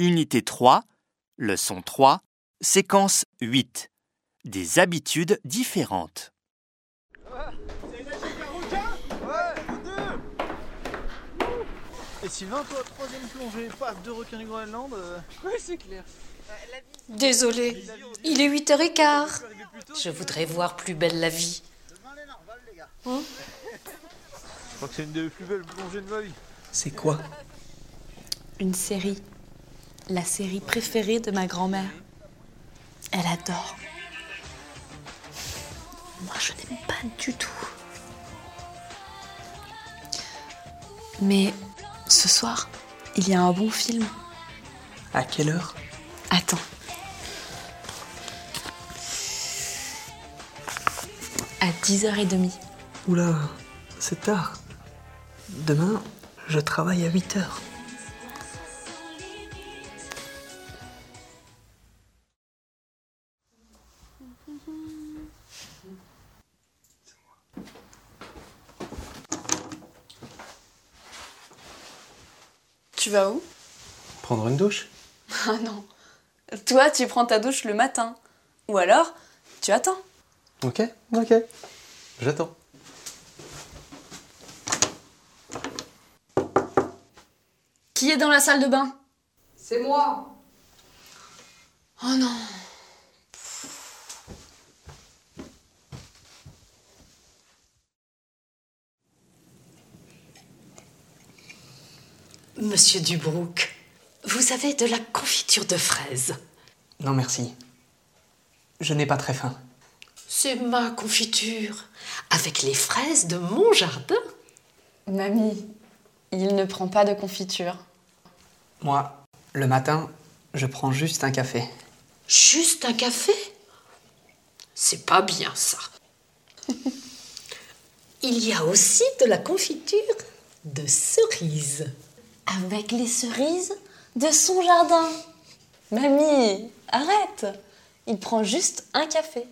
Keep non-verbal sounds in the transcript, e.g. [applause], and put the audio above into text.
Unité 3, leçon 3, séquence 8. Des habitudes différentes. Et Sylvain, toi, troisième plongée, paf, deux requins du Groenland. euh, Oui, c'est clair. Désolé, il est 8h15. Je voudrais voir plus belle la vie. Je crois que c'est une des plus belles plongées de ma vie. C'est quoi? Une série. La série préférée de ma grand-mère. Elle adore. Moi, je n'aime pas du tout. Mais ce soir, il y a un bon film. À quelle heure? Attends. À 10h30. Oula, c'est tard. Demain, je travaille à 8 Tu vas où? Prendre une douche? [laughs] Ah non. Toi, tu prends ta douche le matin. Ou alors, tu attends. Ok, ok. J'attends. Qui est dans la salle de bain? C'est moi. Oh non. Monsieur Dubrouk, vous avez de la confiture de fraises. Non, merci. Je n'ai pas très faim. C'est ma confiture, avec les fraises de mon jardin. Mamie, il ne prend pas de confiture. Moi, le matin, je prends juste un café. Juste un café? C'est pas bien ça. [laughs] Il y a aussi de la confiture de cerises. Avec les cerises de son jardin. Mamie, arrête. Il prend juste un café.